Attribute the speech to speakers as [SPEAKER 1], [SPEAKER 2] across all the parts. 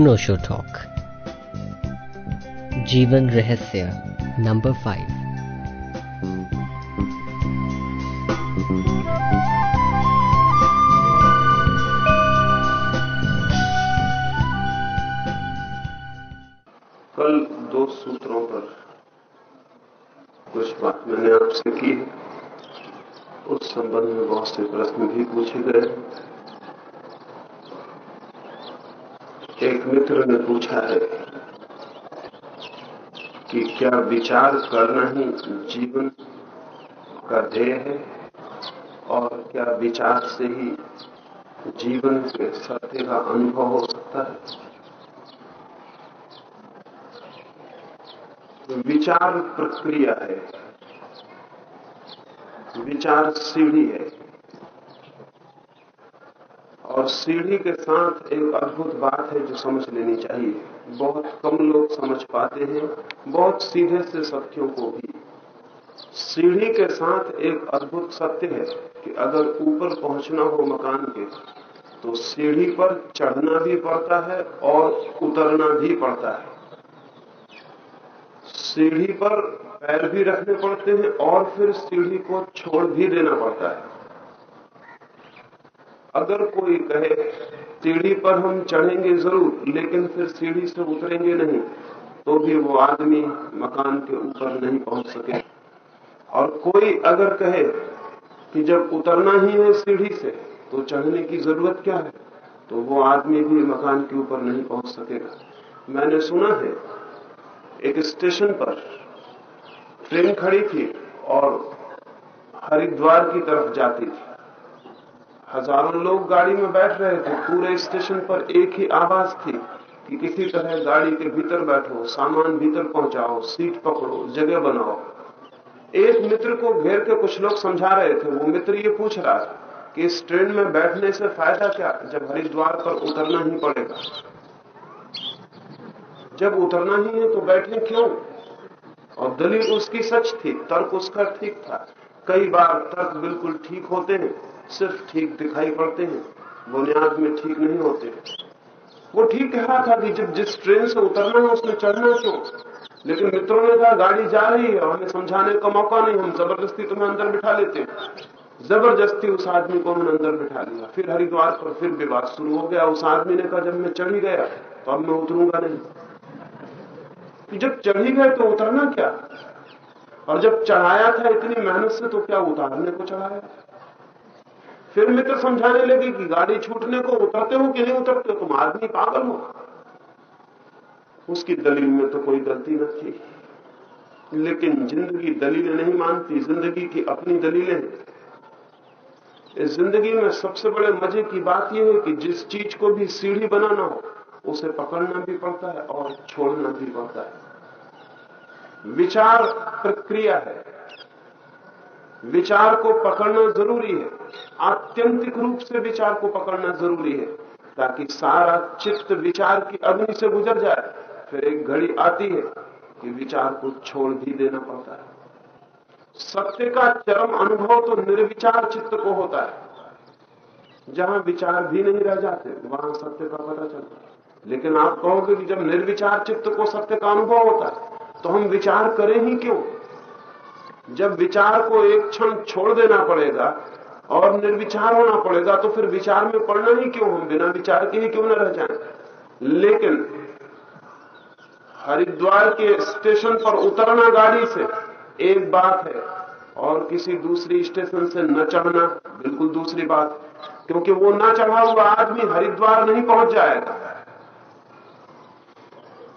[SPEAKER 1] अनोशो talk जीवन रहस्य number five
[SPEAKER 2] कल दो सूत्रों पर कुछ बात मैंने आपसे की उस संबंध में बहुत से प्रश्न भी पूछे गए एक मित्र ने पूछा है कि क्या विचार करना ही जीवन का ध्येय है? और क्या विचार से ही जीवन के सत्य का अनुभव हो सकता है? विचार प्रक्रिया है, विचार सीढ़ी है। और सीढ़ी के साथ एक अद्भुत बात है जो समझ लेनी चाहिए। बहुत कम लोग समझ पाते हैं, बहुत सीधे से सत्यों को भी। सीढ़ी के साथ एक अद्भुत सत्य है कि अगर ऊपर पहुँचना हो मकान के तो सीढ़ी पर चढ़ना भी पड़ता है और उतरना भी पड़ता है। सीढ़ी पर पैर भी रखने पड़ते हैं और फिर सीढ़ी को छोड़ भी देना पड़ता है। अगर कोई कहे, सीढ़ी पर हम चढ़ेंगे ज़रूर, लेकिन फिर सीढ़ी से उतरेंगे नहीं तो भी वो आदमी मकान के ऊपर नहीं पहुँच सके। और कोई अगर कहे कि जब उतरना ही है सीढ़ी से तो चढ़ने की ज़रूरत क्या है? तो वो आदमी भी मकान के ऊपर नहीं पहुँच सकेगा। मैंने सुना है, एक स्टेशन पर ट्रेन खड़ी थी और हरिद्वार की तरफ़ जाती थी। हज़ारों लोग गाड़ी में बैठ रहे थे। पूरे स्टेशन पर एक ही आवाज़ थी कि किसी तरह गाड़ी के भीतर बैठो, सामान भीतर पहुंचाओ, सीट पकड़ो, जगह बनाओ। एक मित्र को घेर के कुछ लोग समझा रहे थे। वो मित्र ये पूछ रहा था कि इस ट्रेन में बैठने से फ़ायदा क्या जब हरिद्वार पर उतरना ही पड़ेगा? जब उतरना ही है तो बैठे क्यों? और दलील उसकी सच थी, तर्क उसका ठीक था। कई बार तर्क बिल्कुल ठीक होते हैं। सिर्फ़ ठीक दिखाई पड़ते हैं, बुनियाद में ठीक नहीं होते वो ठीक कह रहा था कि जब जिस ट्रेन से उतरना है, उसमें चढ़ना क्यों? लेकिन मित्रों ने कहा, गाड़ी जा रही है, हमें समझाने का मौका नहीं, हम ज़बरदस्ती तुम्हें अंदर बिठा लेते ज़बरदस्ती उस आदमी को उन्होंने अंदर बिठा लिया। फिर हरिद्वार पर फिर विवाद शुरू हो गया। उस आदमी ने कहा, जब मैं चढ़ ही गया तो अब मैं उतरूँगा नहीं। जब चढ़ी गए तो उतरना क्या? और जब चढ़ाया था इतनी मेहनत से तो क्या उतारने को चढ़ाया? फिर मित्र समझाने लगे कि गाड़ी छूटने को उतरते हो कि नहीं उतरते तुम आदमी पागल हो। उसकी दलील में तो कोई गलती न थी। लेकिन ज़िंदगी दलीलें नहीं मानती, ज़िंदगी की अपनी दलीलें इस ज़िंदगी में सबसे बड़े मज़े की बात यह है कि जिस चीज़ को भी सीढ़ी बनाना हो, उसे पकड़ना भी पड़ता है और छोड़ना भी पड़ता है। विचार प्रक्रिया है। विचार को पकड़ना ज़रूरी है। आत्यंतिक रूप से विचार को पकड़ना ज़रूरी है, ताकि सारा चित्त विचार की अग्नि से गुजर जाए। फिर एक घड़ी आती है कि विचार को छोड़ भी देना पड़ता है। सत्य का चरम अनुभव तो निर्विचार चित्त को होता है। जहाँ विचार भी नहीं रह जाते, वहाँ सत्य का पता चलता है। लेकिन आप कहोगे कि जब निर्विचार चित्त को सत्य का अनुभव होता है तो हम विचार करें ही क्यों? जब विचार को एक क्षण छोड़ देना पड़ेगा और निर्विचार होना पड़ेगा तो फिर विचार में पड़ना ही क्यों? हम बिना विचार के ही क्यों न रह जाएँ? लेकिन हरिद्वार के स्टेशन पर उतरना गाड़ी से एक बात है, और किसी दूसरी स्टेशन से न चढ़ना बिल्कुल दूसरी बात, क्योंकि वो न चढ़ा हुआ आदमी हरिद्वार नहीं पहुँच जाएगा।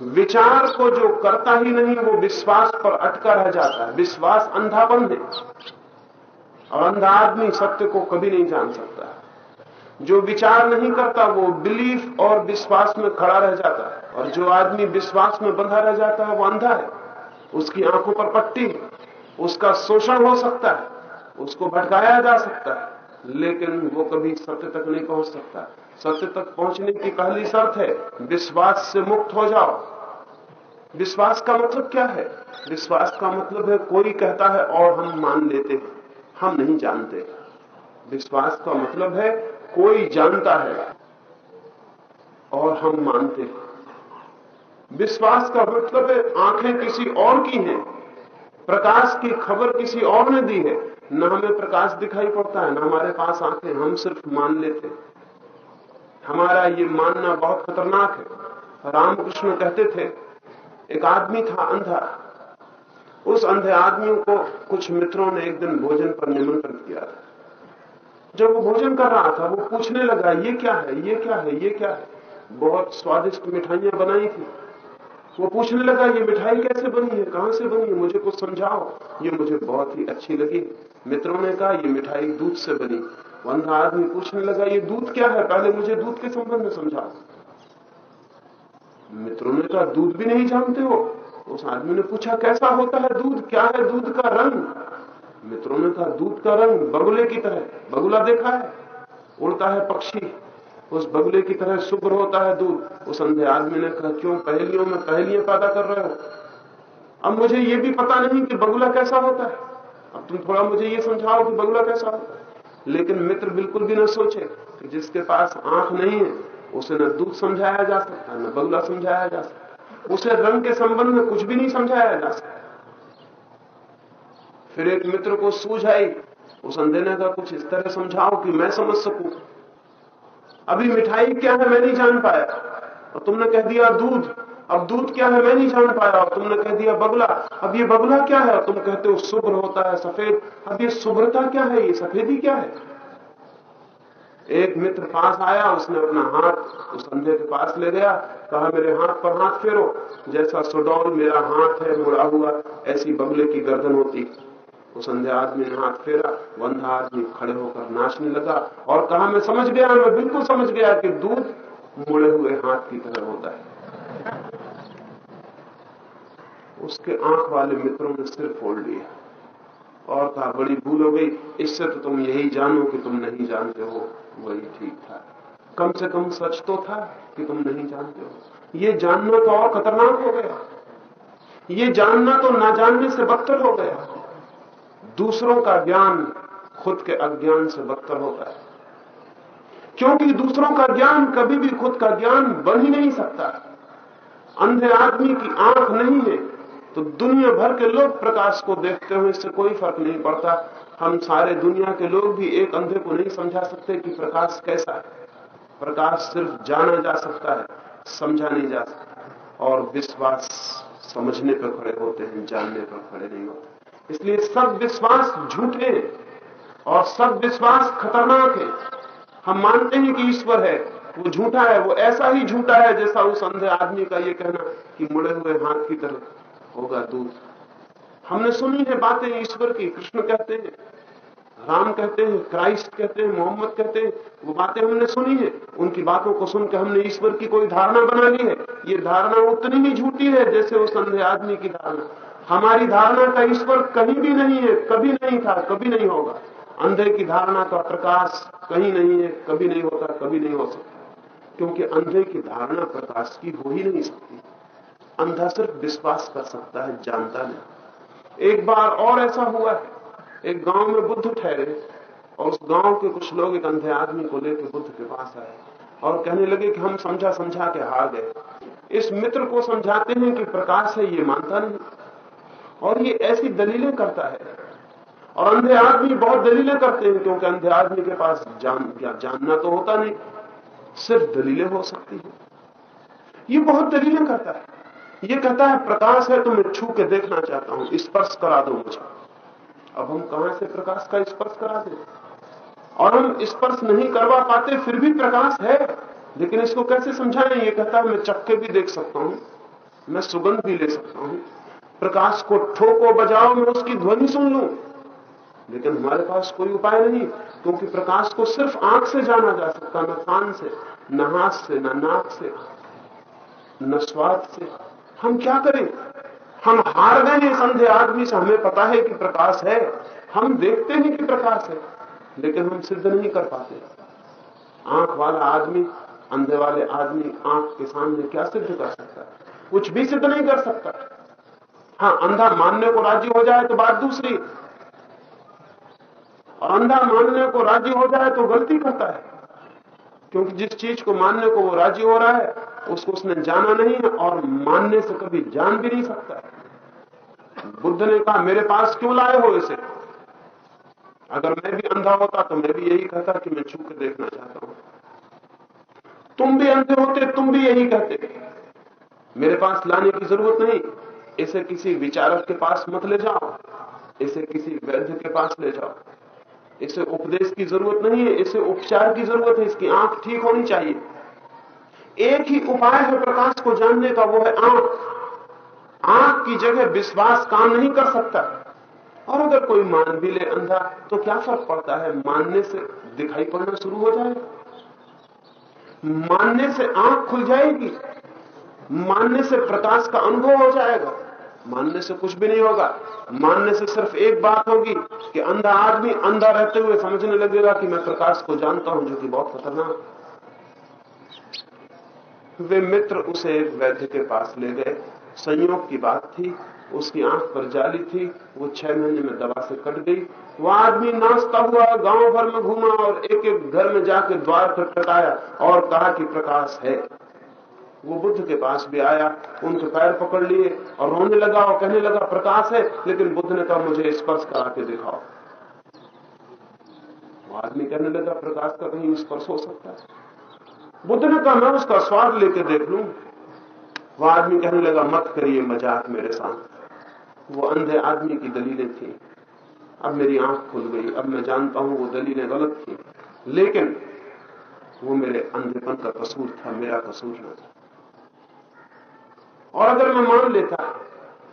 [SPEAKER 2] विचार को जो करता ही नहीं, वो विश्वास पर अटका रह जाता है। विश्वास अंधापन है। और अंधा आदमी सत्य को कभी नहीं जान सकता। जो विचार नहीं करता, वो बिलीफ और विश्वास में खड़ा रह जाता है। और जो आदमी विश्वास में बंधा रह जाता है, वो अंधा है। उसकी आँखों पर पट्टी, उसका शोषण हो सकता है, उसको भटकाया जा सकता है, लेकिन वो कभी सत्य तक नहीं पहुँच सकता। सत्य तक पहुँचने की पहली शर्त है, विश्वास से मुक्त हो जाओ। विश्वास का मतलब क्या है? विश्वास का मतलब है, कोई कहता है और हम मान लेते हैं। हम नहीं जानते। विश्वास का मतलब है, कोई जानता है और हम मानते हैं। विश्वास का मतलब है, आँखें किसी और की हैं, प्रकाश की खबर किसी और ने दी है। न हमें प्रकाश दिखाई पड़ता है, न हमारे पास आँखें, हम सिर्फ़ मान लेते हमारा ये मानना बहुत खतरनाक है। रामकृष्ण कहते थे, एक आदमी था अंधा उस अंधे आदमी को कुछ मित्रों ने एक दिन भोजन पर निमंत्रण किया था। जब वो भोजन कर रहा था, वो पूछने लगा, ये क्या है? ये क्या है? ये क्या है? बहुत स्वादिष्ट मिठाइयाँ बनाई थी। वो पूछने लगा, ये मिठाई कैसे बनी है? कहाँ से बनी है? मुझे कुछ समझाओ। ये मुझे बहुत ही अच्छी लगी। मित्रों ने कहा, ये मिठाई दूध से बनी। वंधा आदमी पूछने लगा, ये दूध क्या है? पहले मुझे दूध के संबंध में समझाओ। मित्रों ने कहा, दूध भी नहीं जानते हो? उस आदमी ने पूछा, कैसा होता है दूध? क्या है दूध का रंग? मित्रों ने कहा, दूध का रंग बगुले की तरह बगुला देखा है? उड़ता है पक्षी। उस बगुले की तरह शुभ्र होता है दूध। उस अंधे आदमी ने कहा, क्यों? पहलियों में पहलियाँ पैदा कर रहे हो। अब मुझे ये भी पता नहीं कि बगुला कैसा होता है। अब तुम थोड़ा मुझे ये समझाओ कि बगुला कैसा होता है। लेकिन मित्र बिल्कुल भी न सोचे कि जिसके पास आँख नहीं है, उसे न दूध समझाया जा सकता, न बगुला समझाया जा सकता। उसे रंग के संबंध में कुछ भी नहीं समझाया जा सकता। फिर एक मित्र को सूझ आई, उस अंधेने का कुछ इस तरह समझाओ कि मैं समझ सकूँ। अभी मिठाई क्या है मैं नहीं जान पाया। और तुमने कह दिया दूध, अब दूध क्या है मैं नहीं जान पाया। और तुमने कह दिया बगुला, अब ये बगुला क्या है? तुम कहते हो शुभ्र होता है सफ़ेद, अब ये शुभ्रता क्या है? ये सफेदी क्या है? एक मित्र पास आया, उसने अपना हाथ उस अंधे के पास ले गया, कहा, मेरे हाथ पर हाथ फेरो। जैसा सुडौल मेरा हाथ है, मुड़ा हुआ, ऐसी बगुले की गर्दन होती। उस अंधे आदमी ने हाथ फेरा, वंधा आदमी खड़े होकर नाचने लगा और कहा, मैं समझ गया, मैं बिल्कुल समझ गया कि दूध मुड़े हुए हाथ की तरह होता है। उसके आँख वाले मित्रों ने सिर फोड़ लिया और कहा, बड़ी भूल हो गई, इससे तो तुम यही जानो कि तुम नहीं जानते हो। वही ठीक था। कम से कम सच तो था कि तुम नहीं जानते हो। ये जानना तो और खतरनाक हो गया। ये जानना तो ना जानने से बदतर हो गया। दूसरों का ज्ञान खुद के अज्ञान से बदतर होता है। क्योंकि दूसरों का ज्ञान कभी भी खुद का ज्ञान बन ही नहीं सकता। अंधे आदमी की आँख नहीं है तो दुनिया भर के लोग प्रकाश को देखते हुए इससे कोई फ़र्क नहीं पड़ता। हम सारे दुनिया के लोग भी एक अंधे को नहीं समझा सकते कि प्रकाश कैसा है। प्रकाश सिर्फ़ जाना जा सकता है, समझा नहीं जा सकता। और विश्वास समझने पर खड़े होते हैं, जानने पर खड़े नहीं होते। इसलिए सब विश्वास झूठे और सब विश्वास खतरनाक है। हम मानते हैं कि ईश्वर है, वो झूठा है, वो ऐसा ही झूठा है जैसा उस अंधे आदमी का ये कहना कि मुड़े हुए हाथ की तरह होगा दूध। हमने सुनी है बातें ईश्वर की, कृष्ण कहते हैं, राम कहते हैं, क्राइस्ट कहते हैं, मोहम्मद कहते हैं, वो बातें हमने सुनी है। उनकी बातों को सुनकर हमने ईश्वर की कोई धारणा बना ली है। ये धारणा उतनी ही झूठी है जैसे उस अंधे आदमी की धारणा। हमारी धारणा का ईश्वर कहीं भी नहीं है, कभी नहीं था, कभी नहीं होगा। अंधे की धारणा का प्रकाश कहीं नहीं है, कभी नहीं होता, कभी नहीं हो सकता। क्योंकि अंधे की धारणा प्रकाश की हो ही नहीं सकती। अंधा सिर्फ़ विश्वास कर सकता है, जानता नहीं। एक बार और ऐसा हुआ है। एक गाँव में बुद्ध ठहरे और उस गाँव के कुछ लोग एक अंधे आदमी को लेकर बुद्ध के पास आए और कहने लगे कि हम समझा समझा के हार गए। इस मित्र को समझाते हैं कि प्रकाश है, ये मानता नहीं। और ये ऐसी दलीलें करता है। और अंधे आदमी बहुत दलीलें करते हैं, क्योंकि अंधे आदमी के पास जान, क्या जानना तो होता नहीं। सिर्फ़ दलीलें हो सकती हैं। ये बहुत दलीलें करता है। ये कहता है, प्रकाश है तो मैं छू के देखना चाहता हूँ, स्पर्श करा दो मुझे। अब हम कहाँ से प्रकाश का स्पर्श करा दें? और हम स्पर्श नहीं करवा पाते, फिर भी प्रकाश है। लेकिन इसको कैसे समझाएँ? ये कहता है, मैं चक्के भी देख सकता हूँ, मैं सुगंध भी ले सकता हूँ। प्रकाश को ठोको बजाओ, मैं उसकी ध्वनि सुन लू। लेकिन हमारे पास कोई उपाय नहीं, क्योंकि प्रकाश को सिर्फ़ आँख से जाना जा सकता, न कान से, न हाथ से, न नाक से, न स्वाद से। हम क्या करें? हम हार गए इस अंधे आदमी से। हमें पता है कि प्रकाश है। हम देखते हैं कि प्रकाश है, लेकिन हम सिद्ध नहीं कर पाते। आँख वाला आदमी, अंधे वाले आदमी आँख के सामने क्या सिद्ध कर सकता है? कुछ भी सिद्ध नहीं कर सकता। हाँ अंधा मानने को राज़ी हो जाए तो बात दूसरी। और अंधा मानने को राज़ी हो जाए तो गलती करता है। क्योंकि जिस चीज़ को मानने को वो राज़ी हो रहा है उसको उसने जाना नहीं है और मानने से कभी जान भी नहीं सकता। बुद्ध ने कहा, मेरे पास क्यों लाए हो इसे? अगर मैं भी अंधा होता तो मैं भी यही कहता कि मैं छू देखना चाहता हूँ। तुम भी अंधे होते, तुम भी यही कहते। मेरे पास लाने की ज़रूरत नहीं। इसे किसी विचारक के पास मत ले जाओ। इसे किसी वैद्य के पास ले जाओ। इसे उपदेश की ज़रूरत नहीं है, इसे उपचार की ज़रूरत है, इसकी आँख ठीक होनी चाहिए। एक ही उपाय है प्रकाश को जानने का, वो है आँख। आँख की जगह विश्वास काम नहीं कर सकता। और अगर कोई मान भी ले अंधा तो क्या फ़र्क पड़ता है? मानने से दिखाई पड़ना शुरू हो जाएगा। मानने से आँख खुल जाएगी। मानने से प्रकाश का अनुभव हो जाएगा। मानने से कुछ भी नहीं होगा। मानने से सिर्फ़ एक बात होगी कि अंधा आदमी अंधा रहते हुए समझने लगेगा कि मैं प्रकाश को जानता हूँ, जो कि बहुत खतरनाक वे मित्र उसे एक वैद्य के पास ले गए। संयोग की बात थी, उसकी आँख पर जाली थी, वो छह महीने में दवा से कट गई। वो आदमी नाचता हुआ गाँव भर में घूमा और एक एक घर में जाकर द्वार पर खटखटाया और कहा कि प्रकाश है। वो बुद्ध के पास भी आया, उनके पैर पकड़ लिए और रोने लगा और कहने लगा, प्रकाश है, लेकिन बुद्ध ने कहा, मुझे स्पर्श करा के दिखाओ। वो आदमी कहने लगा, प्रकाश का कहीं स्पर्श हो सकता है? बुद्ध ने कहा, मैं उसका स्वाद लेके देख लू। वो आदमी कहने लगा, मत करिए मज़ाक मेरे साथ। वो अंधे आदमी की दलीलें थी। अब मेरी आँख खुल गई। अब मैं जानता हूँ वो दलीलें गलत थी। लेकिन वो मेरे अंधेपन का कसूर था, मेरा कसूर न था। और अगर मैं मान लेता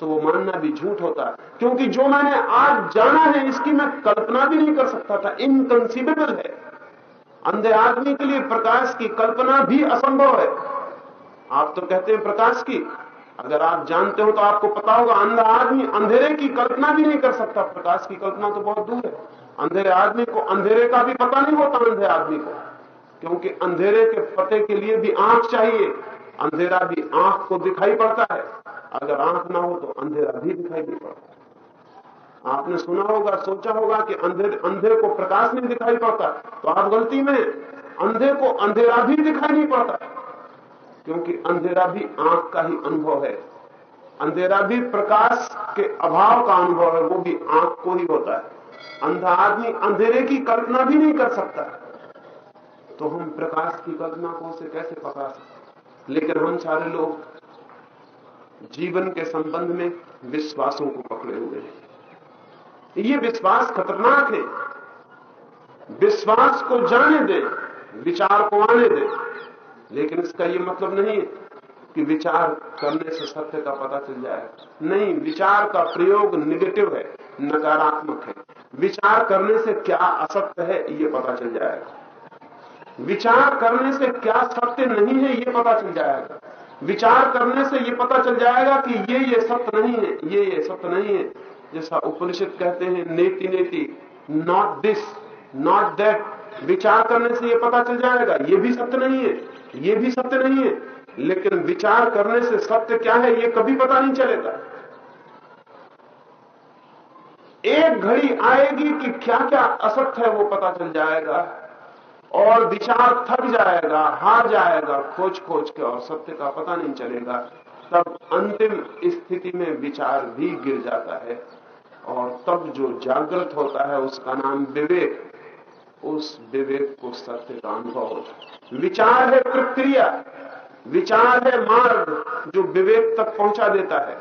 [SPEAKER 2] तो वो मानना भी झूठ होता, क्योंकि जो मैंने आज जाना है, इसकी मैं कल्पना भी नहीं कर सकता था। इनकंसीबेबल है। अंधे आदमी के लिए प्रकाश की कल्पना भी असंभव है। आप तो कहते हैं प्रकाश की। अगर आप जानते हो तो आपको पता होगा, अंधा आदमी अंधेरे की कल्पना भी नहीं कर सकता। प्रकाश की कल्पना तो बहुत दूर है। अंधेरे आदमी को अंधेरे का भी पता नहीं होता, अंधे आदमी को। क्योंकि अंधेरे के पते के लिए भी आँख चाहिए। अंधेरा भी आँख को दिखाई पड़ता है। अगर आँख ना हो तो अंधेरा भी दिखाई नहीं पड़ता। आपने सुना होगा, सोचा होगा कि अंधे अंधे को प्रकाश नहीं दिखाई पड़ता। तो आप गलती में अंधे को अंधेरा भी दिखाई नहीं पड़ता। क्योंकि अंधेरा भी आँख का ही अनुभव है। अंधेरा भी प्रकाश के अभाव का अनुभव है, वो भी आँख को ही होता है। अंधा आदमी अंधेरे की कल्पना भी नहीं कर सकता। तो हम प्रकाश की कल्पना को उसे कैसे पका सकते लेकिन हम सारे लोग जीवन के संबंध में विश्वासों को पकड़े हुए हैं। ये विश्वास खतरनाक है। विश्वास को जाने दे, विचार को आने दे। लेकिन इसका ये मतलब नहीं है कि विचार करने से सत्य का पता चल जाएगा नहीं, विचार का प्रयोग निगेटिव है, नकारात्मक है। विचार करने से क्या असत्य है, ये पता चल जाएगा। विचार करने से क्या सत्य नहीं है, ये पता चल जाएगा। विचार करने से ये पता चल जाएगा कि ये ये सत्य नहीं है, ये ये सत्य नहीं है। जैसा उपनिषद कहते हैं, नेति नेति नॉट दिस नॉट दैट विचार करने से ये पता चल जाएगा, ये भी सत्य नहीं है, ये भी सत्य नहीं है। लेकिन विचार करने से सत्य क्या है, ये कभी पता नहीं चलेगा। एक घड़ी आएगी कि क्या क्या असत्य है, वो पता चल जाएगा। और विचार थक जाएगा, हार जाएगा खोज खोज के, और सत्य का पता नहीं चलेगा। तब अंतिम स्थिति में विचार भी गिर जाता है। और तब जो जागृत होता है उसका नाम विवेक उस विवेक को सत्य का अनुभव होता है। विचार है प्रक्रिया, विचार है मार्ग जो विवेक तक पहुँचा देता है।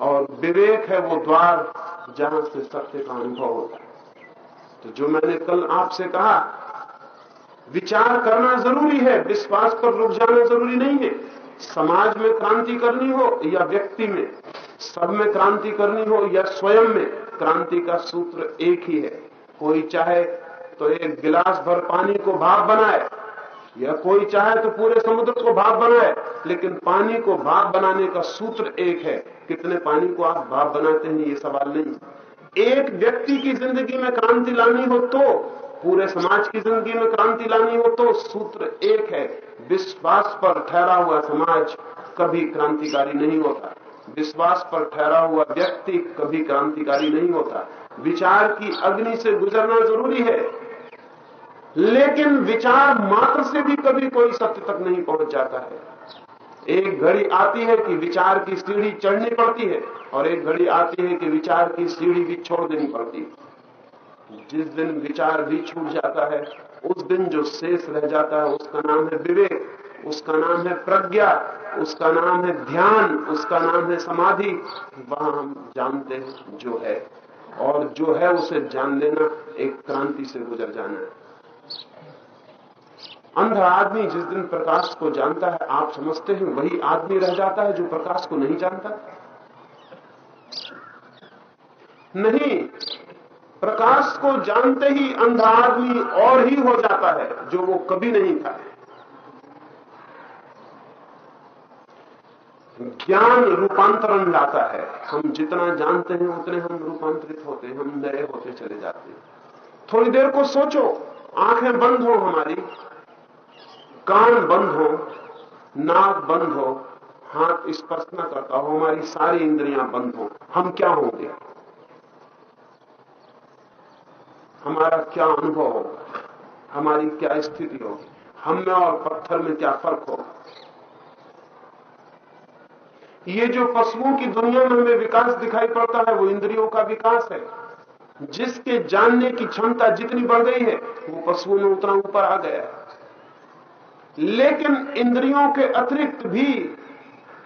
[SPEAKER 2] और विवेक है वो द्वार जहाँ से सत्य का अनुभव होता है। तो जो मैंने कल आपसे कहा, विचार करना ज़रूरी है, विश्वास पर रुक जाना ज़रूरी नहीं है। समाज में क्रांति करनी हो या व्यक्ति में, सब में क्रांति करनी हो या स्वयं में क्रांति का सूत्र एक ही है। कोई चाहे तो एक गिलास भर पानी को भाप बनाए, या कोई चाहे तो पूरे समुद्र को भाप बनाए, लेकिन पानी को भाप बनाने का सूत्र एक है। कितने पानी को आप भाप बनाते हैं, ये सवाल नहीं। एक व्यक्ति की ज़िंदगी में क्रांति लानी हो तो पूरे समाज की ज़िंदगी में क्रांति लानी हो तो सूत्र एक है। विश्वास पर ठहरा हुआ समाज कभी क्रांतिकारी नहीं होता। विश्वास पर ठहरा हुआ व्यक्ति कभी क्रांतिकारी नहीं होता। विचार की अग्नि से गुजरना ज़रूरी है। लेकिन विचार मात्र से भी कभी कोई सत्य तक नहीं पहुँच जाता है। एक घड़ी आती है कि विचार की सीढ़ी चढ़नी पड़ती है और एक घड़ी आती है कि विचार की सीढ़ी भी छोड़ देनी पड़ती है। जिस दिन विचार भी छूट जाता है, उस दिन जो शेष रह जाता है, उसका नाम है विवेक। उसका नाम है प्रज्ञा, उसका नाम है ध्यान, उसका नाम है समाधि। वहाँ हम जानते हैं जो है। और जो है उसे जान लेना, एक क्रांति से गुजर जाना है। अंधा आदमी जिस दिन प्रकाश को जानता है, आप समझते हैं, वही आदमी रह जाता है जो प्रकाश को नहीं जानता। नहीं, प्रकाश को जानते ही अंधा आदमी और ही हो जाता है, जो वो कभी नहीं था। ज्ञान रूपांतरण लाता है। हम जितना जानते हैं, उतने हम रूपांतरित होते हैं, हम नए होते चले जाते हैं। थोड़ी देर को सोचो, आँखें बंद हो हमारी, कान बंद हो, नाक बंद हो, हाथ स्पर्श न करता हो, हमारी सारी इंद्रियाँ बंद हो। हम क्या होंगे? हमारा क्या अनुभव होगा? हमारी क्या स्थिति होगी? हम में और पत्थर में क्या फ़र्क होगा? ये जो पशुओं की दुनिया में हमें विकास दिखाई पड़ता है, वो इंद्रियों का विकास है। जिसके जानने की क्षमता जितनी बढ़ गई है, वो पशुओं में उतना ऊपर आ गया है। लेकिन इंद्रियों के अतिरिक्त भी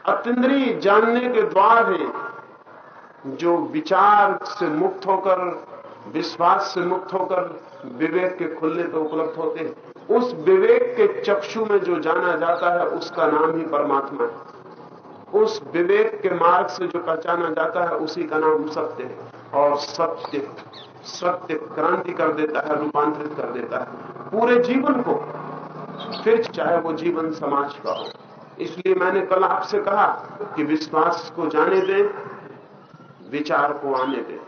[SPEAKER 2] अतिद्रीय जानने के द्वार हैं, जो विचार से मुक्त होकर, विश्वास से मुक्त होकर विवेक के खुलने पर उपलब्ध होते हैं। उस विवेक के चक्षु में जो जाना जाता है, उसका नाम ही परमात्मा है। उस विवेक के मार्ग से जो पहचाना जाता है, उसी का नाम सत्य है। और सत्य सत्य क्रांति कर देता है, रूपांतरित कर देता है। पूरे जीवन को, फिर चाहे वो जीवन समाज का हो। इसलिए मैंने कल आपसे कहा कि विश्वास को जाने दें, विचार को आने दें।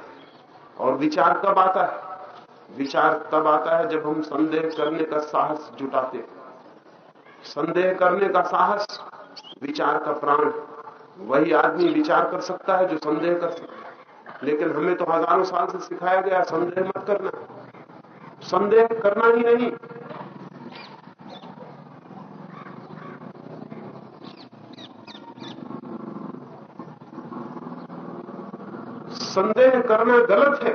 [SPEAKER 2] और विचार कब आता है? विचार तब आता है जब हम संदेह करने का साहस जुटाते संदेह करने का साहस, विचार का प्राण। वही आदमी विचार कर सकता है, जो संदेह कर सकता है। लेकिन हमें तो हज़ारों साल से सिखाया गया, संदेह मत करना। संदेह करना ही नहीं। संदेह करना गलत है।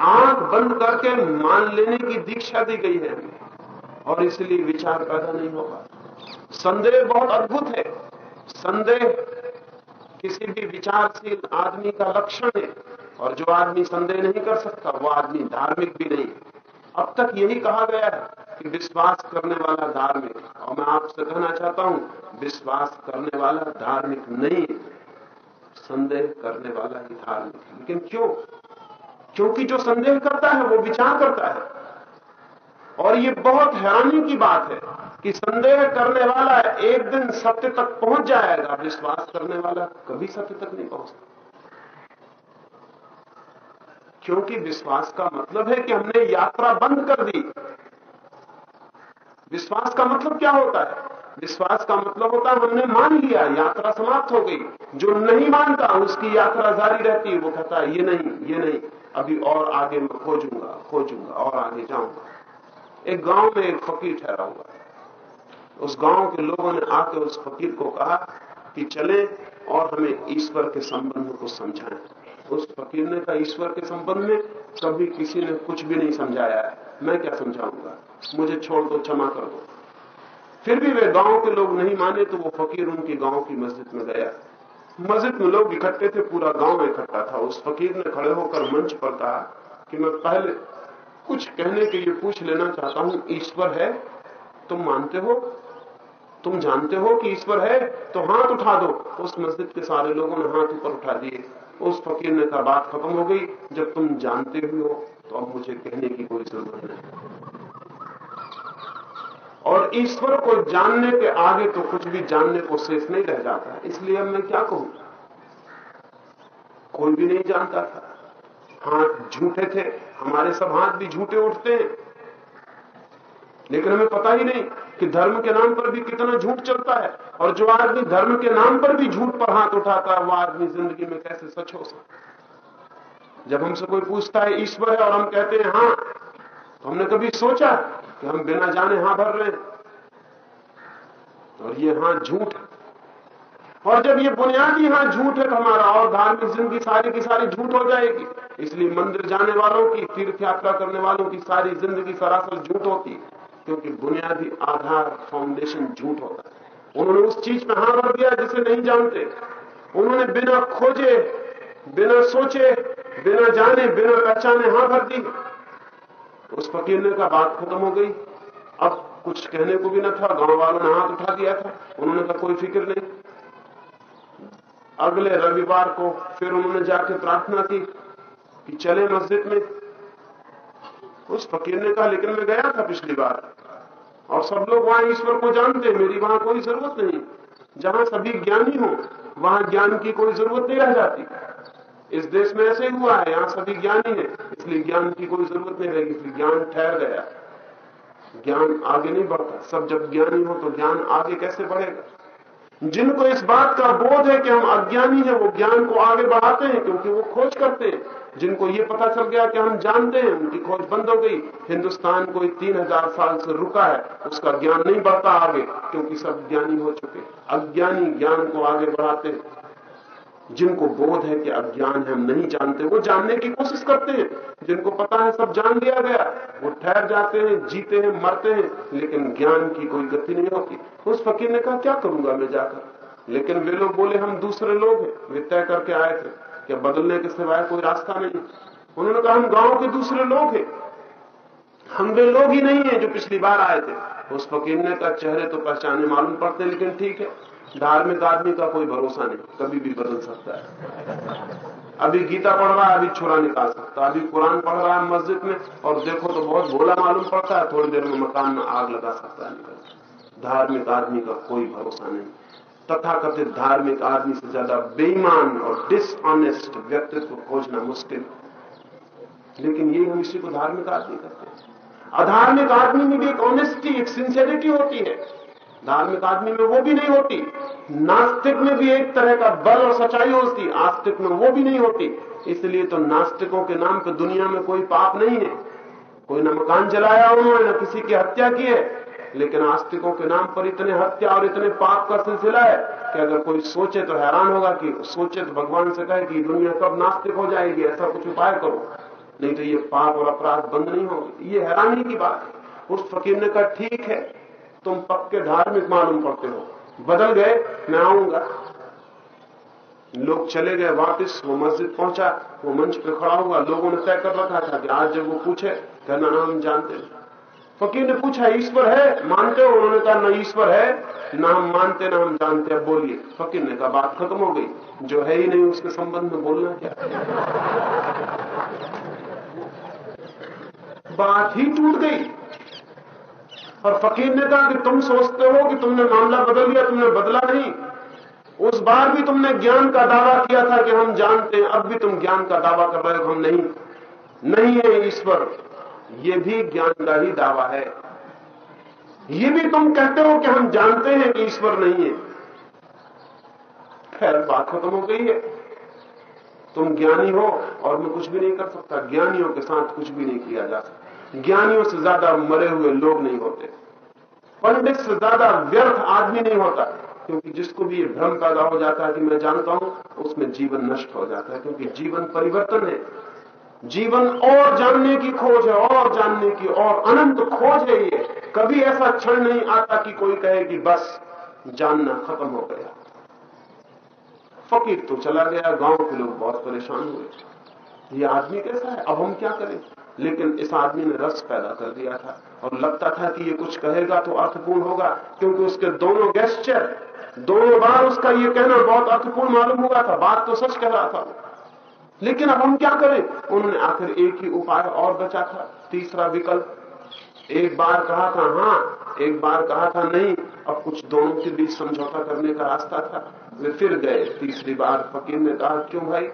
[SPEAKER 2] आँख बंद करके मान लेने की दीक्षा दी गई है और इसलिए विचार पैदा नहीं होगा संदेह बहुत अद्भुत है। संदेह किसी भी विचारशील आदमी का लक्षण है और जो आदमी संदेह नहीं कर सकता, वो आदमी धार्मिक भी नहीं अब तक यही कहा गया है कि विश्वास करने वाला धार्मिक, और मैं आपसे कहना चाहता हूँ, विश्वास करने वाला धार्मिक नहीं संदेह करने वाला ही धार्मिक लेकिन क्यों? क्योंकि जो संदेह करता है, वो विचार करता है। और ये बहुत हैरानी की बात है कि संदेह करने वाला एक दिन सत्य तक पहुँच जाएगा, विश्वास करने वाला कभी सत्य तक नहीं पहुँचता। क्योंकि विश्वास का मतलब है कि हमने यात्रा बंद कर दी। विश्वास का मतलब क्या होता है? विश्वास का मतलब होता है हमने मान लिया, यात्रा समाप्त हो गई। जो नहीं मानता, उसकी यात्रा जारी रहती है। वो कहता है, ये नहीं ये नहीं, अभी और आगे मैं खोजूँगा खोजूँगा, और आगे जाऊँगा। एक गाँव में एक फकीर ठहरा हुआ उस गाँव के लोगों ने आकर उस फकीर को कहा कि चले और हमें ईश्वर के संबंध को समझाएँ। उस फकीर ने कहा, ईश्वर के संबंध में कभी किसी ने कुछ भी नहीं समझाया मैं क्या समझाऊँगा? मुझे छोड़ दो, क्षमा कर दो। फिर भी वे गाँव के लोग नहीं माने तो वो फकीर उनकी गाँव की मस्जिद में गया। मस्जिद में लोग इकट्ठे थे, पूरा गाँव इकट्ठा था। उस फकीर ने खड़े होकर मंच पर कहा कि मैं पहले कुछ कहने के लिए पूछ लेना चाहता हूँ, ईश्वर है? तुम मानते हो? तुम जानते हो कि ईश्वर है तो हाथ उठा दो। उस मस्जिद के सारे लोगों ने हाथ ऊपर उठा दिए। उस फकीर ने कहा, बात खत्म हो गई। जब तुम जानते हुए हो तो अब मुझे कहने की कोई ज़रूरत नहीं। और ईश्वर को जानने के आगे तो कुछ भी जानने को शेष नहीं रह जाता इसलिए अब मैं क्या कहूँ? कोई भी नहीं जानता था। हाथ झूठे थे। हमारे सब हाथ भी झूठे उठते हैं। लेकिन हमें पता ही नहीं कि धर्म के नाम पर भी कितना झूठ चलता है। और जो आदमी धर्म के नाम पर भी झूठ पर हाथ उठाता है, वो आदमी ज़िंदगी में कैसे सच हो सकता जब हमसे कोई पूछता है, ईश्वर है? और हम कहते हैं हाँ। तो हमने कभी सोचा कि हम बिना जाने हाँ भर रहे हैं? और ये हाँ झूठ है। और जब ये बुनियादी हाँ झूठ है तो हमारा और धार्मिक ज़िंदगी सारी की सारी झूठ हो जाएगी। इसलिए मंदिर जाने वालों की, तीर्थ यात्रा करने वालों की सारी ज़िंदगी सरासर झूठ होती है। क्योंकि बुनियादी आधार फाउंडेशन झूठ होता है। उन्होंने उस चीज़ में हाँ भर दिया जिसे नहीं जानते। उन्होंने बिना खोजे, बिना सोचे, बिना जाने, बिना पहचाने हाँ भर दी। उस फकीर ने कहा, बात खत्म हो गई। अब कुछ कहने को भी न था, गाँव वालों ने हाथ उठा दिया था। उन्होंने कहा, कोई फ़िक्र नहीं। अगले रविवार को फिर उन्होंने जाके प्रार्थना की कि चले मस्जिद में। उस फकीर ने कहा, लेकिन मैं गया था पिछली बार। और सब लोग वहाँ ईश्वर को जानते मेरी वहाँ कोई ज़रूरत नहीं। जहाँ सभी ज्ञानी हो, वहाँ ज्ञान की कोई ज़रूरत नहीं रह जाती। इस देश में ऐसे हुआ है, यहाँ सभी ज्ञानी है, इसलिए ज्ञान की कोई ज़रूरत नहीं रहेगी, इसलिए ज्ञान ठहर गया। ज्ञान आगे नहीं बढ़ता। सब जब ज्ञानी हो तो ज्ञान आगे कैसे बढ़ेगा? जिनको इस बात का बोध है कि हम अज्ञानी हैं, वो ज्ञान को आगे बढ़ाते हैं, क्योंकि वो खोज करते हैं। जिनको ये पता चल गया कि हम जानते हैं, उनकी खोज बंद हो गई। हिंदुस्तान कोई तीन हज़ार साल से रुका है, उसका ज्ञान नहीं बढ़ता आगे, क्योंकि सब ज्ञानी हो चुके अज्ञानी ज्ञान को आगे बढ़ाते हैं। जिनको बोध है कि अज्ञान है, हम नहीं जानते, वो जानने की कोशिश करते हैं। जिनको पता है, सब जान लिया गया। वो ठहर जाते हैं, जीते हैं, मरते हैं, लेकिन ज्ञान की कोई गति नहीं होती। उस फकीर ने कहा, क्या करूँगा मैं जाकर? लेकिन वे लोग बोले, हम दूसरे लोग हैं। वे तय करके आए थे कि बदलने के सिवाय कोई रास्ता नहीं। उन्होंने कहा, हम गाँव के दूसरे लोग हैं। हम वे लोग ही नहीं है जो पिछली बार आए थे। उस फकीर ने कहा, चेहरे तो पहचाने मालूम पड़ते लेकिन ठीक है। धार्मिक आदमी का कोई भरोसा नहीं, कभी भी बदल सकता है। अभी गीता पढ़ रहा है, अभी छुरा निकाल सकता। अभी कुरान पढ़ रहा है मस्जिद में, और देखो तो बहुत भोला मालूम पड़ता है, थोड़ी देर में मकान में आग लगा सकता है। निकल धार्मिक आदमी का कोई भरोसा नहीं। तथाकथित धार्मिक आदमी से ज़्यादा बेईमान और डिसऑनेस्ट व्यक्तित्व खोजना मुश्किल। लेकिन ये हम इसी को धार्मिक आदमी करते हैं। अधार्मिक आदमी में भी एक ऑनेस्टी एक सिंसेरिटी होती है। धार्मिक आदमी में वो भी नहीं होती। नास्तिक में भी एक तरह का बल और सच्चाई होती, आस्तिक में वो भी नहीं होती। इसलिए तो नास्तिकों के नाम पे दुनिया में कोई पाप नहीं है। कोई न मकान जलाया उन्होंने, न किसी की हत्या की है। लेकिन आस्तिकों के नाम पर इतने हत्या और इतने पाप का सिलसिला है कि अगर कोई सोचे तो हैरान होगा कि सोचे तो भगवान से कहे कि दुनिया कब नास्तिक हो जाएगी, ऐसा कुछ उपाय करो। नहीं तो ये पाप और अपराध बंद नहीं होंगे। ये हैरानी की बात है। उस फकीर ने कहा, ठीक है, तुम पक्के धार्मिक मालूम पड़ते हो। बदल गए, मैं आऊँगा। लोग चले गए वापस, वो मस्जिद पहुँचा, वो मंच पे खड़ा हुआ। लोगों ने तय कर रखा था कि आज जब वो पूछे कहना हम जानते हैं। फकीर ने पूछा, ईश्वर है? मानते हो? उन्होंने कहा, न, ईश्वर है। ना हम मानते ना हम जानते, अब बोलिए। फकीर ने कहा, बात खत्म हो गई। जो है ही नहीं, उसके संबंध में बोलना क्या? बात ही टूट गई। और फकीर ने कहा कि तुम सोचते हो कि तुमने मामला बदल लिया, तुमने बदला नहीं। उस बार भी तुमने ज्ञान का दावा किया था कि हम जानते हैं, अब भी तुम ज्ञान का दावा कर रहे हो, हम नहीं। नहीं है ईश्वर, ये भी ज्ञान का ही दावा है। ये भी तुम कहते हो कि हम जानते हैं कि ईश्वर नहीं है। खैर, बात खत्म हो गई है। तुम ज्ञानी हो और मैं कुछ भी नहीं कर सकता। ज्ञानियों के साथ कुछ भी नहीं किया जा सकता। ज्ञानियों से ज़्यादा मरे हुए लोग नहीं होते। पंडित से ज़्यादा व्यर्थ आदमी नहीं होता, क्योंकि जिसको भी ये भ्रम पैदा हो जाता है कि मैं जानता हूँ, उसमें जीवन नष्ट हो जाता है, क्योंकि जीवन परिवर्तन है। जीवन और जानने की खोज है, और जानने की और अनंत खोज है ये। कभी ऐसा क्षण नहीं आता कि कोई कहे कि बस, जानना खत्म हो गया। फकीर तो चला गया, गाँव के लोग बहुत परेशान हुए। ये आदमी कैसा है? अब हम क्या करें? लेकिन इस आदमी ने रस पैदा कर दिया था और लगता था कि ये कुछ कहेगा तो अर्थपूर्ण होगा, क्योंकि उसके दोनों गेस्चर दोनों बार उसका ये कहना बहुत अर्थपूर्ण मालूम हुआ था, बात तो सच कह रहा था। लेकिन अब हम क्या करें? उन्होंने आखिर एक ही उपाय और बचा था, तीसरा विकल्प। एक बार कहा था हाँ एक बार कहा था नहीं, अब कुछ दोनों के बीच समझौता करने का रास्ता था। वे फिर गए, तीसरी बार फकीर ने कहा, क्यों भाई?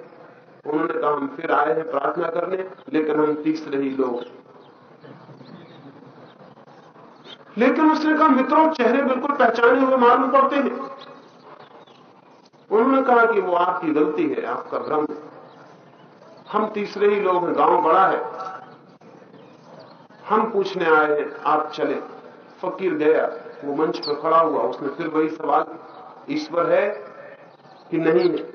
[SPEAKER 2] उन्होंने कहा, हम फिर आए हैं प्रार्थना करने, लेकिन हम तीसरे ही लोग लेकिन उसने कहा, मित्रों, चेहरे बिल्कुल पहचाने हुए मालूम पड़ते हैं। उन्होंने कहा कि वो आपकी गलती है, आपका भ्रम हम तीसरे ही लोग हैं, गाँव बड़ा है। हम पूछने आए हैं, आप चले। फकीर गया, वो मंच पर खड़ा हुआ, उसने फिर वही सवाल, ईश्वर है कि नहीं है?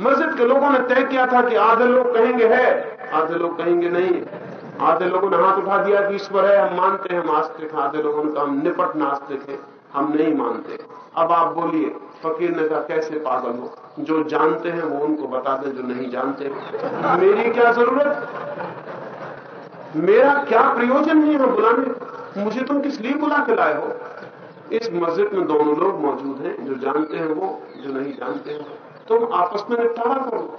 [SPEAKER 2] मस्जिद के लोगों ने तय किया था कि आधे लोग कहेंगे है आधे लोग कहेंगे नहीं। आधे लोगों ने हाथ उठा दिया कि ईश्वर है, हम मानते हैं हम आस्तिक आधे लोगों ने कहा, हम निपट नास्तिक है, हम नहीं मानते। अब आप बोलिए, फकीर ने कहा, कैसे पागल हो? जो जानते हैं वो उनको बता दें, जो नहीं जानते। मेरी क्या ज़रूरत? मेरा क्या प्रयोजन है यहाँ बुलाने? मुझे तुम किस लिए बुला के लाए हो? इस मस्जिद में दोनों लोग मौजूद हैं, जो जानते हैं वो, जो नहीं जानते हैं तुम आपस में निपटारा करो।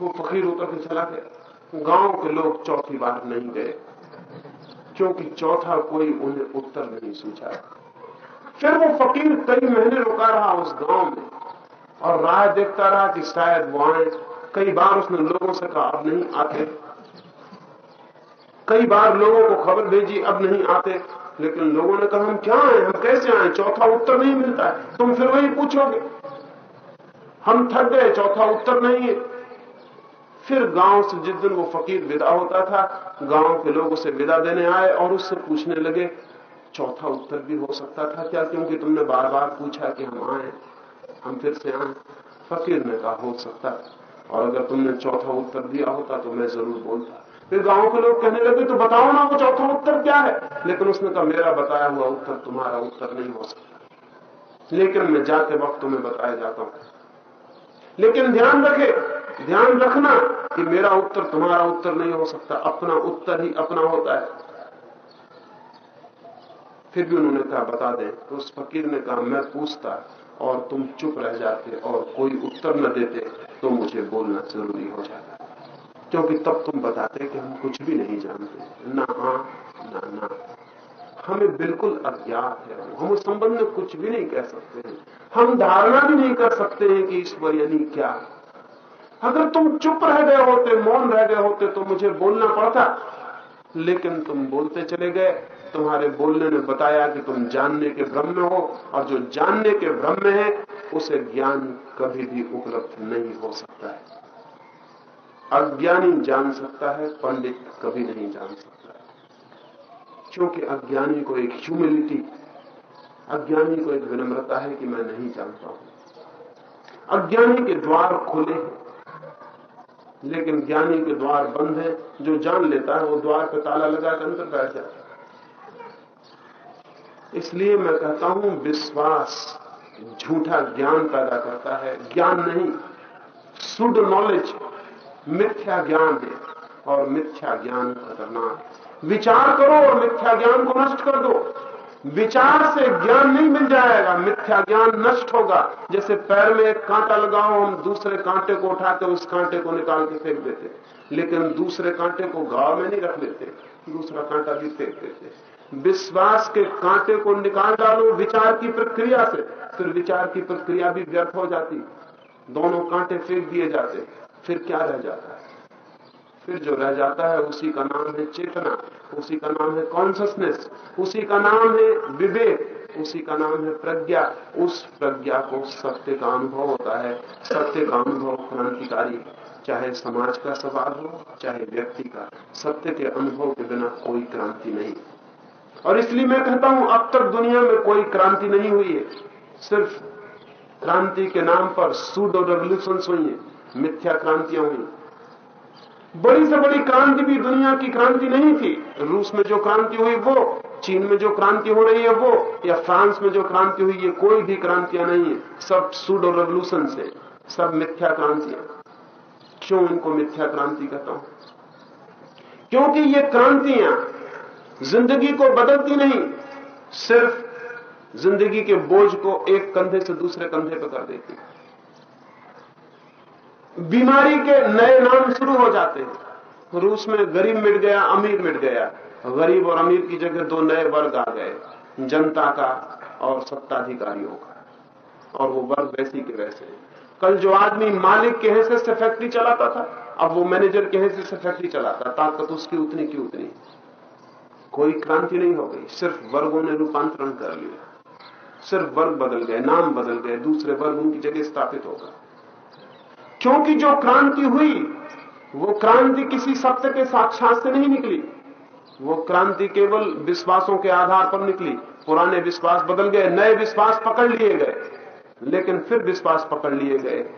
[SPEAKER 2] वो फकीर होकर के चला गया। गाँव के लोग चौथी बार नहीं गए। क्योंकि चौथा कोई उन्हें उत्तर नहीं सूझा। फिर वो फकीर कई महीने रुका रहा उस गाँव में। और राह देखता रहा कि शायद वो आए। कई बार उसने लोगों से कहा, अब नहीं आते। कई बार लोगों को खबर भेजी, अब नहीं आते। लेकिन लोगों ने कहा, हम क्या आए हम कैसे आए? चौथा उत्तर नहीं मिलता है। तुम फिर वही पूछोगे। हम थक गए, चौथा उत्तर नहीं है। फिर गाँव से जिस दिन वो फकीर विदा होता था, गाँव के लोग उसे विदा देने आए और उससे पूछने लगे, चौथा उत्तर भी हो सकता था क्या? क्योंकि तुमने बार बार पूछा कि हम आए, हम फिर से आए। फकीर ने कहा, हो सकता और अगर तुमने चौथा उत्तर दिया होता तो मैं ज़रूर बोलता। फिर गाँव के लोग कहने लगे तो बताओ ना वो चौथा उत्तर क्या है? लेकिन उसने कहा, मेरा बताया हुआ उत्तर तुम्हारा उत्तर नहीं हो सकता। लेकिन मैं जाते वक्त तुम्हें बताया जाता हूँ। लेकिन ध्यान रखे, ध्यान रखना कि मेरा उत्तर तुम्हारा उत्तर नहीं हो सकता, अपना उत्तर ही अपना होता है। फिर भी उन्होंने कहा, बता दें। तो उस फकीर ने कहा, मैं पूछता और तुम चुप रह जाते और कोई उत्तर न देते तो मुझे बोलना ज़रूरी हो जाता। क्योंकि तब तुम बताते कि हम कुछ भी नहीं जानते, ना हाँ ना ना। हमें बिल्कुल अज्ञात है। हम उस संबंध में कुछ भी नहीं कह सकते। हैं हम धारणा भी नहीं कर सकते हैं कि ईश्वर यानी क्या। अगर तुम चुप रह गए होते, मौन रह गए होते तो मुझे बोलना पड़ता। लेकिन तुम बोलते चले गए। तुम्हारे बोलने ने बताया कि तुम जानने के भ्रम में हो, और जो जानने के भ्रम में है, उसे ज्ञान कभी भी उपलब्ध नहीं हो सकता है। अज्ञानी जान सकता है, पंडित कभी नहीं जान सकता। है क्योंकि अज्ञानी को एक ह्यूमिलिटी अज्ञानी को एक विनम्रता है कि मैं नहीं जानता हूँ। अज्ञानी के द्वार खुले हैं, लेकिन ज्ञानी के द्वार बंद है। जो जान लेता है, वो द्वार पे ताला लगा कर अंदर बैठ जाता है। इसलिए मैं कहता हूँ, विश्वास झूठा ज्ञान पैदा करता है। ज्ञान नहीं, सुड नॉलेज मिथ्या ज्ञान है और मिथ्या ज्ञान खतरनाक है। विचार करो और मिथ्या ज्ञान को नष्ट कर दो। विचार से ज्ञान नहीं मिल जाएगा, मिथ्या ज्ञान नष्ट होगा। जैसे पैर में एक कांटा लगाओ, हम दूसरे कांटे को उठाकर उस कांटे को निकाल के फेंक देते लेकिन दूसरे कांटे को गाँव में नहीं रख लेते, दूसरा कांटा भी फेंक देते विश्वास के कांटे को निकाल डालो विचार की प्रक्रिया से, फिर विचार की प्रक्रिया भी व्यर्थ हो जाती। दोनों कांटे फेंक दिए जाते फिर क्या रह जाता है? फिर जो रह जाता है उसी का नाम है चेतना, उसी का नाम है कॉन्सियसनेस उसी का नाम है विवेक, उसी का नाम है प्रज्ञा। उस प्रज्ञा को सत्य का अनुभव होता है। सत्य का अनुभव क्रांतिकारी, चाहे समाज का सवाल हो, चाहे व्यक्ति का। सत्य के अनुभव के बिना कोई क्रांति नहीं। और इसलिए मैं कहता हूँ, अब तक दुनिया में कोई क्रांति नहीं हुई है। सिर्फ़ क्रांति के नाम पर सूडो रेवोल्यूशन हुई है, मिथ्या क्रांतियाँ हुई। बड़ी से बड़ी क्रांति भी दुनिया की क्रांति नहीं थी। रूस में जो क्रांति हुई वो, चीन में जो क्रांति हो रही है वो, या फ्रांस में जो क्रांति हुई ये कोई भी क्रांतियाँ नहीं है। सब सूडो रेवोल्यूशन से सब मिथ्या क्रांतियाँ। क्यों इनको मिथ्या क्रांति कहता हूँ? क्योंकि ये क्रांतियाँ ज़िंदगी को बदलती नहीं, सिर्फ़ ज़िंदगी के बोझ को एक कंधे से दूसरे कंधे पर कर देती बीमारी के नए नाम शुरू हो जाते हैं। रूस में गरीब मिट गया, अमीर मिट गया। गरीब और अमीर की जगह दो नए वर्ग आ गए, जनता का और सत्ताधिकारियों का। और वो वर्ग वैसी के वैसे। कल जो आदमी मालिक के हैसियत से फैक्ट्री चलाता था, अब वो मैनेजर के हैसियत से फैक्ट्री चलाता ताकत उसकी उतनी की उतनी। कोई क्रांति नहीं हो गई। सिर्फ़ वर्गों ने रूपांतरण कर लिया। सिर्फ़ वर्ग बदल गए, नाम बदल गए, दूसरे वर्ग उनकी जगह स्थापित होगा क्योंकि जो क्रांति हुई, वो क्रांति किसी सत्य के साक्षात से नहीं निकली। वो क्रांति केवल विश्वासों के आधार पर निकली। पुराने विश्वास बदल गए, नए विश्वास पकड़ लिए गए। लेकिन फिर विश्वास पकड़ लिए गए।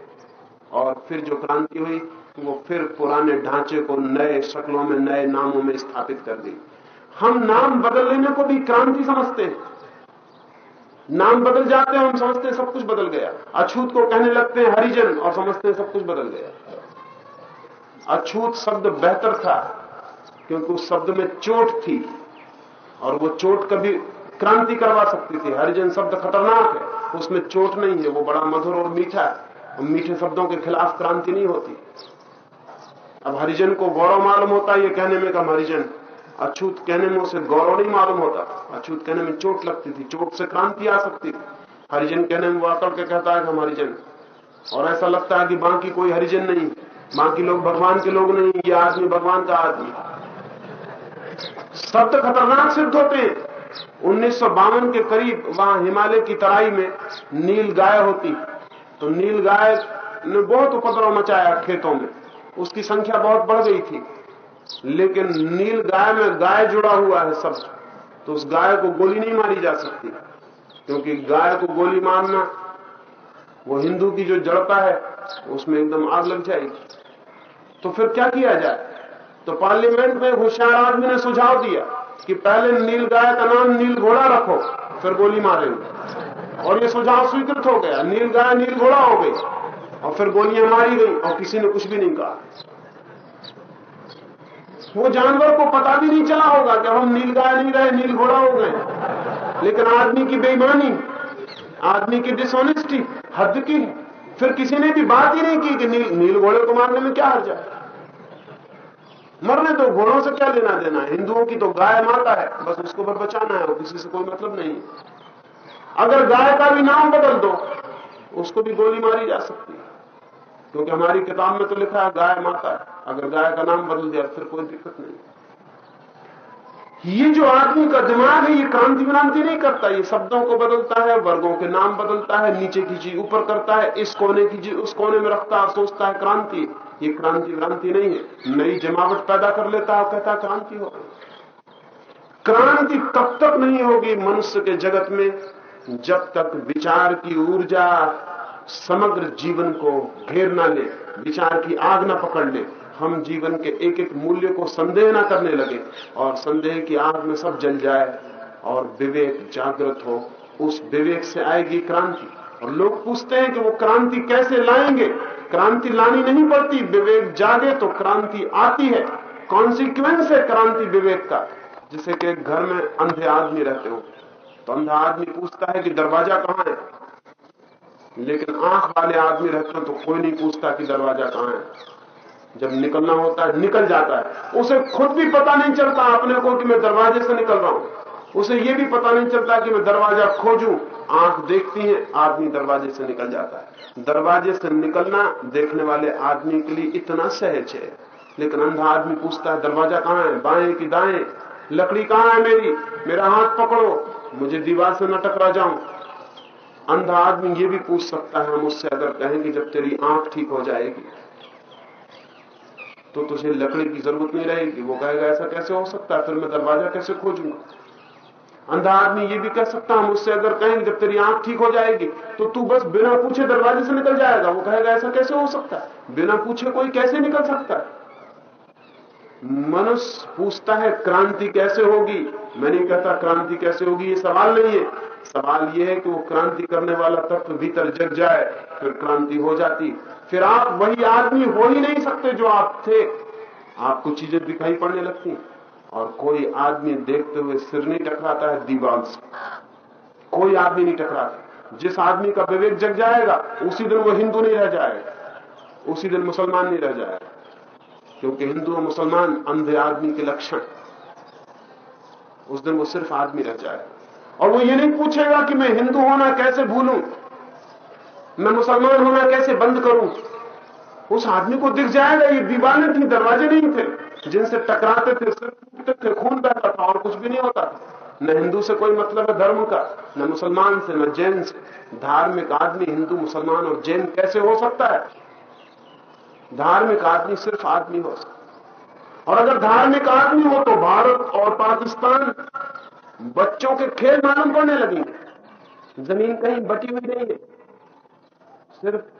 [SPEAKER 2] और फिर जो क्रांति हुई, वो फिर पुराने ढांचे को नए शक्लों में, नए नामों में स्थापित कर दी। हम नाम बदल लेने को भी क्रांति समझते हैं। नाम बदल जाते हैं, हम समझते हैं सब कुछ बदल गया। अछूत को कहने लगते हैं हरिजन और समझते हैं सब कुछ बदल गया। अछूत शब्द बेहतर था, क्योंकि उस शब्द में चोट थी और वो चोट कभी क्रांति करवा सकती थी। हरिजन शब्द खतरनाक है, उसमें चोट नहीं है, वो बड़ा मधुर और मीठा है। और मीठे शब्दों के खिलाफ क्रांति नहीं होती। अब हरिजन को गौरव मालूम होता है, ये कहने में कम हरिजन अछूत कहने में उसे गौरव नहीं मालूम होता। अछूत कहने में चोट लगती थी, चोट से क्रांति आ सकती थी। हरिजन कहने में वो के कहता है हम हरिजन। और ऐसा लगता है कि बाकी कोई हरिजन नहीं, बाकी लोग भगवान के लोग नहीं, ये आदमी भगवान का आदमी। शब्द खतरनाक सिद्ध होते हैं उन्नीस सौ बावन के करीब वहाँ हिमालय की तराई में नील गाय होती। तो नील गाय ने बहुत उपद्रव मचाया खेतों में। उसकी संख्या बहुत बढ़ गई थी। लेकिन नील गाय में गाय जुड़ा हुआ है सब। तो उस गाय को गोली नहीं मारी जा सकती, क्योंकि गाय को गोली मारना, वो हिंदू की जो जड़ता है, उसमें एकदम आग लग जाएगी। तो फिर क्या किया जाए? तो पार्लियामेंट में होशियार आदमी ने सुझाव दिया कि पहले नील गाय का नाम नील घोड़ा रखो, फिर गोली मारेंगे। और ये सुझाव स्वीकृत हो गया। नील गाय नील घोड़ा हो गई, और फिर गोलियाँ मारी गई, और किसी ने कुछ भी नहीं कहा। वो जानवर को पता भी नहीं चला होगा कि हम नील गाय नहीं रहे नील घोड़ा हो गए। लेकिन आदमी की बेईमानी, आदमी की डिसऑनेस्टी हद की फिर किसी ने भी बात ही नहीं की कि नील नील घोड़े को मारने में क्या हर्ज मरने तो घोड़ों से क्या लेना देना है? हिंदुओं की तो गाय माता है, बस उसको पर बचाना है, और किसी से कोई मतलब नहीं। अगर गाय का भी नाम बदल दो, उसको भी गोली मारी जा सकती है। क्योंकि हमारी किताब में तो लिखा है गाय माता है। अगर गाय का नाम बदल दिया फिर कोई दिक्कत नहीं। ये जो आदमी का दिमाग है, ये क्रांति विरांति नहीं करता। ये शब्दों को बदलता है, वर्गों के नाम बदलता है, नीचे की चीज़ ऊपर करता है, इस कोने की चीज़ उस कोने में रखता है सोचता है, क्रांति। ये क्रांति विरांति नहीं है। नई जमावट पैदा कर लेता है, कहता है क्रांति हो क्रांति तब तक नहीं होगी मनुष्य के जगत में जब तक विचार की ऊर्जा समग्र जीवन को घेर ना ले, विचार की आग ना पकड़ ले। हम जीवन के एक एक मूल्य को संदेह ना करने लगे और संदेह की आग में सब जल जाए और विवेक जागृत हो। उस विवेक से आएगी क्रांति और लोग पूछते हैं कि वो क्रांति कैसे लाएँगे? क्रांति लानी नहीं पड़ती। विवेक जागे तो क्रांति आती है। कॉन्सिक्वेंस है क्रांति विवेक का, जिसे कि घर में अंधे आदमी रहते हो। तो अंधा आदमी पूछता है कि दरवाज़ा कहाँ है? लेकिन आँख वाले आदमी रहते हैं तो कोई नहीं पूछता कि दरवाज़ा कहाँ है। जब निकलना होता है, निकल जाता है। उसे खुद भी पता नहीं चलता अपने को कि मैं दरवाजे से निकल रहा हूँ। उसे ये भी पता नहीं चलता कि मैं दरवाज़ा खोजूं। आँख देखती है, आदमी दरवाजे से निकल जाता है। दरवाजे से निकलना देखने वाले आदमी के लिए इतना सहज है। लेकिन अंधा आदमी पूछता है, दरवाज़ा कहाँ है? बाएँ कि दाएँ? लकड़ी कहाँ है मेरी? मेरा हाथ पकड़ो। मुझे दीवार से न टकरा जाऊँ। अंधा आदमी ये भी पूछ सकता है हम उससे अगर कहें कि जब तेरी आँख ठीक हो जाएगी तो तुझे लकड़ी की ज़रूरत नहीं रहेगी। वो कहेगा, ऐसा कैसे हो सकता है? फिर मैं दरवाज़ा कैसे खोजूँगा? अंधा आदमी ये भी कह सकता है मुझसे, अगर कहेंगे जब तेरी आँख ठीक हो जाएगी तो तू बस बिना पूछे दरवाजे से निकल जाएगा। वो कहेगा, ऐसा कैसे हो सकता है? बिना पूछे कोई कैसे निकल सकता है? मनुष्य पूछता है, क्रांति कैसे होगी? मैं नहीं कहता क्रांति कैसे होगी, ये सवाल नहीं है। सवाल यह है कि वो क्रांति करने वाला तत्व भीतर जग जाए, फिर क्रांति हो जाती। फिर आप वही आदमी हो ही नहीं सकते जो आप थे। आपको चीज़ें दिखाई पड़ने लगती। और कोई आदमी देखते हुए सिर नहीं टकराता है, दीवार से। कोई आदमी नहीं टकराता जिस आदमी का विवेक जग जाएगा, उसी दिन वो हिंदू नहीं रह जाएगा। उसी दिन मुसलमान नहीं रह जाएगा। क्योंकि हिंदू और मुसलमान अंधे आदमी के लक्षण उस दिन वो सिर्फ़ आदमी रह जाएगा। और वो ये नहीं पूछेगा कि मैं हिंदू होना कैसे भूलूं? मैं मुसलमान होना कैसे बंद करूँ? उस आदमी को दिख जाएगा, ये दीवाने थी दरवाजे नहीं थे, जिनसे टकराते थे, सिर टूटते थे, खून बहता था और कुछ भी नहीं होता न हिंदू से कोई मतलब है धर्म का, न मुसलमान से, न जैन से। धार्मिक आदमी हिंदू, मुसलमान और जैन कैसे हो सकता है? धार्मिक आदमी सिर्फ़ आदमी हो सकता और अगर धार्मिक आदमी हो तो भारत और पाकिस्तान बच्चों के खेल मालूम पड़ने लगेंगे। ज़मीन कहीं बटी हुई नहीं है। सिर्फ़